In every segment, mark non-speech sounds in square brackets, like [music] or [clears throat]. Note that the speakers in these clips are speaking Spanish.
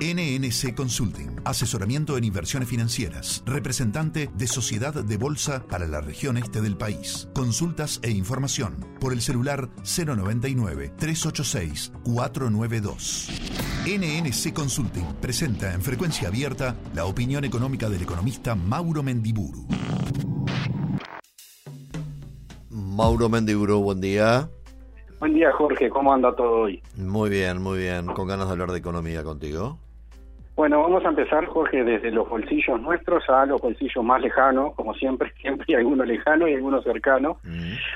NNC Consulting, asesoramiento en inversiones financieras, representante de Sociedad de Bolsa para la región este del país. Consultas e información por el celular 099-386-492. NNC Consulting presenta en frecuencia abierta la opinión económica del economista Mauro Mendiburu. Mauro Mendiburu, buen día. Buen día, Jorge. ¿Cómo anda todo hoy? Muy bien, muy bien. Con ganas de hablar de economía contigo. Bueno, vamos a empezar, Jorge, desde los bolsillos nuestros a los bolsillos más lejanos, como siempre, [laughs] siempre hay algunos lejanos y algunos cercanos,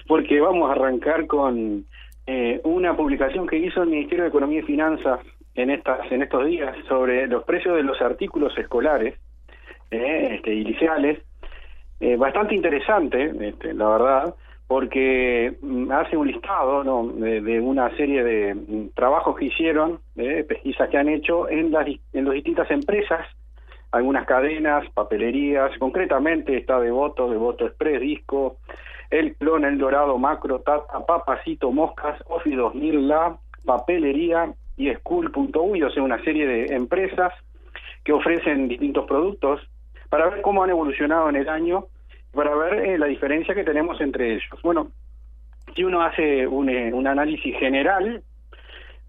porque vamos a arrancar con eh, una publicación que hizo el Ministerio de Economía y Finanzas en estas en estos días sobre los precios de los artículos escolares eh, este, y liceales, eh, bastante interesante, este, la verdad, porque mm, hace un listado ¿no? de, una serie de mm, trabajos que hicieron, de pesquisas que han hecho en las, en las distintas empresas, algunas cadenas, papelerías, concretamente está Devoto, Devoto Express, Disco, El Clon, El Dorado, Macro, Tata, Papacito, Moscas, Office 2000, La, Papelería y School.uy, o sea, una serie de empresas que ofrecen distintos productos para ver cómo han evolucionado en el año para ver eh, la diferencia que tenemos entre ellos. Bueno, si uno hace un, eh, un análisis general,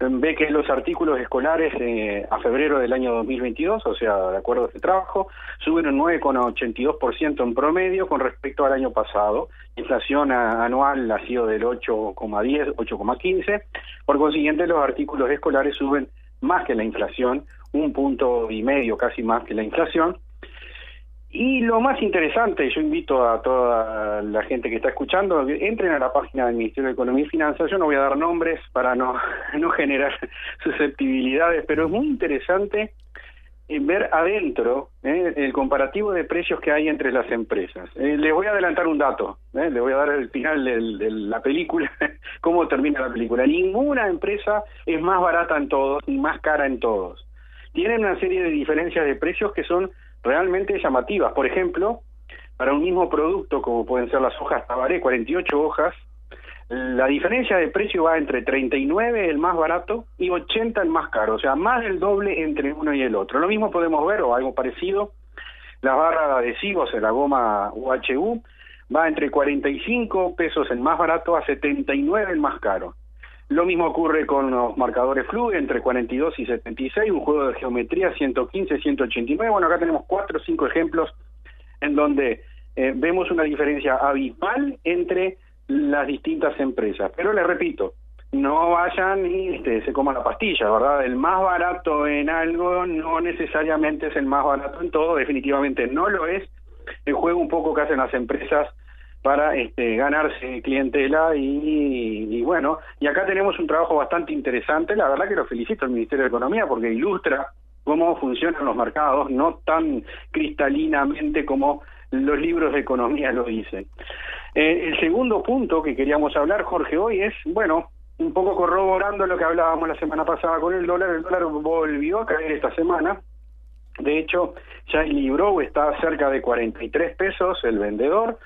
em, ve que los artículos escolares eh, a febrero del año 2022, o sea, de acuerdo a este trabajo, suben un 9,82% en promedio con respecto al año pasado. inflación anual ha sido del 8,10, 8,15. Por consiguiente, los artículos escolares suben más que la inflación, un punto y medio casi más que la inflación. Y lo más interesante, yo invito a toda la gente que está escuchando, entren a la página del Ministerio de Economía y Finanzas, yo no voy a dar nombres para no, [laughs] no generar [laughs] susceptibilidades, pero es muy interesante eh, ver adentro eh, el comparativo de precios que hay entre las empresas. Eh, les voy a adelantar un dato, eh, les voy a dar el final de la película, [laughs] cómo termina la película. Ninguna empresa es más barata en todos ni más cara en todos. Tienen una serie de diferencias de precios que son realmente llamativas. Por ejemplo, para un mismo producto, como pueden ser las hojas Tabaré, 48 hojas, la diferencia de precio va entre 39 el más barato y 80 el más caro, o sea, más del doble entre uno y el otro. Lo mismo podemos ver, o algo parecido, las barras de adhesivos en la goma UHU va entre 45 pesos el más barato a 79 el más caro. Lo mismo ocurre con los marcadores Flu entre 42 y 76, un juego de geometría 115, 189. Bueno, acá tenemos cuatro o cinco ejemplos en donde eh, vemos una diferencia abismal entre las distintas empresas. Pero les repito, no vayan y este, se coman la pastilla, ¿verdad? El más barato en algo no necesariamente es el más barato en todo, definitivamente no lo es. El juego un poco que hacen las empresas para este, ganarse clientela y, bueno, y acá tenemos un trabajo bastante interesante, la verdad que lo felicito al Ministerio de Economía porque ilustra cómo funcionan los mercados, no tan cristalinamente como los libros de economía lo dicen. Eh, el segundo punto que queríamos hablar, Jorge, hoy es, bueno, un poco corroborando lo que hablábamos la semana pasada con el dólar, el dólar volvió a caer esta semana, de hecho, ya el libro está cerca de 43 pesos el vendedor,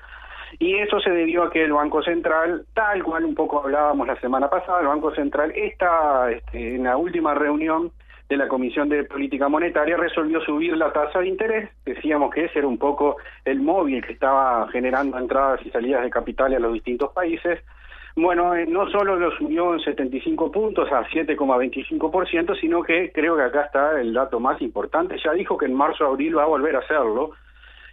y eso se debió a que el Banco Central, tal cual un poco hablábamos la semana pasada, el Banco Central está este, en la última reunión de la Comisión de Política Monetaria resolvió subir la tasa de interés. Decíamos que ese era un poco el móvil que estaba generando entradas y salidas de capital a los distintos países. Bueno, eh, no solo lo subió en 75 puntos a 7,25%, sino que creo que acá está el dato más importante. Ya dijo que en marzo-abril va a volver a hacerlo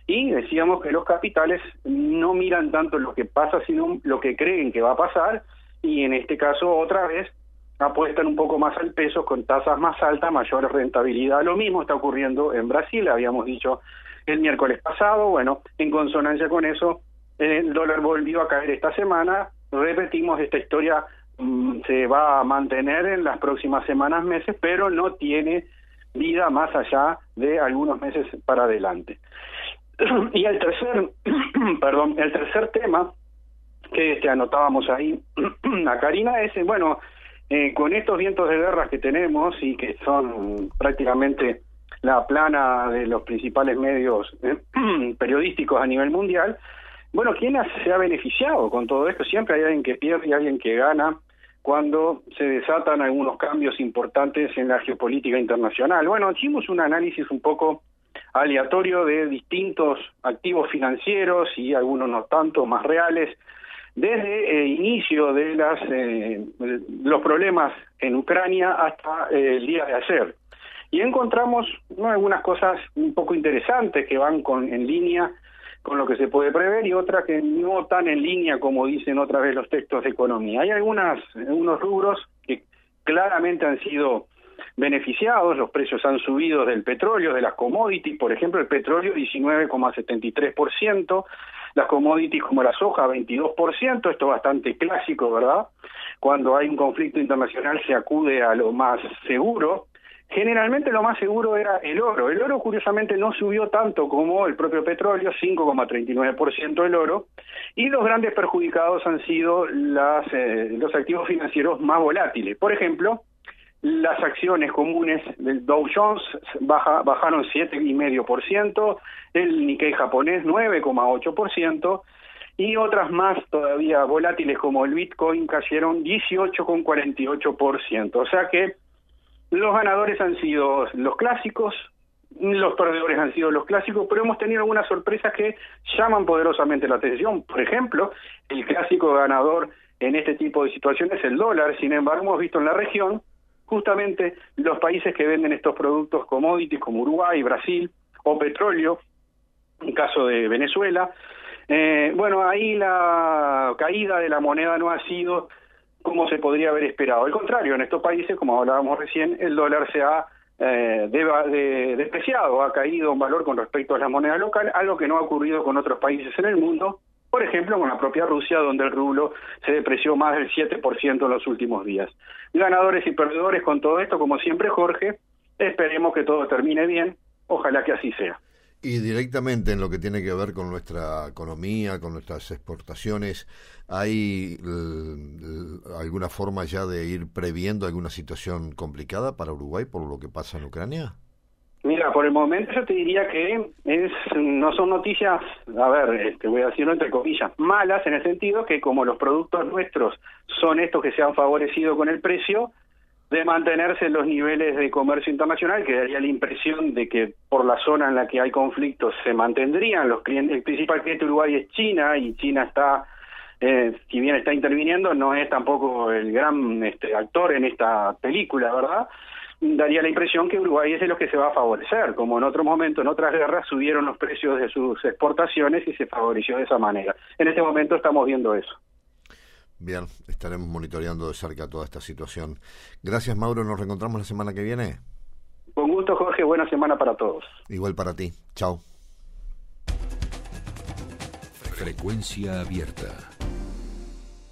y decíamos que los capitales no miran tanto lo que pasa, sino lo que creen que va a pasar, y en este caso otra vez apuestan un poco más al peso con tasas más altas, mayor rentabilidad. Lo mismo está ocurriendo en Brasil, habíamos dicho el miércoles pasado, bueno, en consonancia con eso, el dólar volvió a caer esta semana, repetimos esta historia mm, se va a mantener en las próximas semanas, meses, pero no tiene vida más allá de algunos meses para adelante. Y el tercer, [clears throat] perdón, el tercer tema que este, anotábamos ahí [clears throat] a Karina es, bueno, eh, con estos vientos de guerra que tenemos y que son prácticamente la plana de los principales medios eh, [clears throat] periodísticos a nivel mundial, bueno, ¿quién se ha beneficiado con todo esto? Siempre hay alguien que pierde y alguien que gana cuando se desatan algunos cambios importantes en la geopolítica internacional. Bueno, hicimos un análisis un poco aleatorio de distintos activos financieros y algunos no tanto más reales desde el inicio de las eh, los problemas en Ucrania hasta eh, el día de ayer y encontramos algunas cosas un poco interesantes que van con en línea con lo que se puede prever y otras que no tan en línea como dicen otra vez los textos de economía. Hay algunas unos rubros que claramente han sido beneficiados, los precios han subido del petróleo, de las commodities, por ejemplo, el petróleo 19,73%, las commodities como la soja 22%, esto es bastante clásico, ¿verdad? Cuando hay un conflicto internacional se acude a lo más seguro. Generalmente lo más seguro era el oro. El oro curiosamente no subió tanto como el propio petróleo, 5,39% el oro, y los grandes perjudicados han sido las, eh, los activos financieros más volátiles. Por ejemplo, las acciones comunes del Dow Jones baja, bajaron 7,5%, el Nikkei japonés 9,8%, y otras más todavía volátiles como el Bitcoin cayeron 18,48%. O sea que los ganadores han sido los clásicos, los perdedores han sido los clásicos, pero hemos tenido algunas sorpresas que llaman poderosamente la atención. Por ejemplo, el clásico ganador en este tipo de situaciones es el dólar. Sin embargo, hemos visto en la región justamente los países que venden estos productos commodities como Uruguay, Brasil o petróleo, en caso de Venezuela. Eh, bueno, ahí la caída de la moneda no ha sido como se podría haber esperado. Al contrario, en estos países, como hablábamos recién, el dólar se ha eh, despreciado, ha caído en valor con respecto a la moneda local, algo que no ha ocurrido con otros países en el mundo, por ejemplo, con la propia Rusia, donde el rublo se depreció más del 7% en los últimos días. Ganadores y perdedores con todo esto, como siempre, Jorge, esperemos que todo termine bien, ojalá que así sea. Y directamente en lo que tiene que ver con nuestra economía, con nuestras exportaciones, ¿hay alguna forma ya de ir previendo alguna situación complicada para Uruguay por lo que pasa en Ucrania? Mira, por el momento yo te diría que es no son noticias, a ver, este, voy a decirlo entre comillas, malas en el sentido que como los productos nuestros son estos que se han favorecido con el precio, de mantenerse en los niveles de comercio internacional, que daría la impresión de que por la zona en la que hay conflictos se mantendrían. Los clientes, el principal cliente de Uruguay es China y China está, eh, si bien está interviniendo, no es tampoco el gran este, actor en esta película, ¿verdad? daría la impresión que Uruguay es de los que se va a favorecer, como en otro momento, en otras guerras, subieron los precios de sus exportaciones y se favoreció de esa manera. En este momento estamos viendo eso. Bien, estaremos monitoreando de cerca toda esta situación. Gracias, Mauro. Nos reencontramos la semana que viene. Con gusto, Jorge. Buena semana para todos. Igual para ti. Chao. Frecuencia abierta.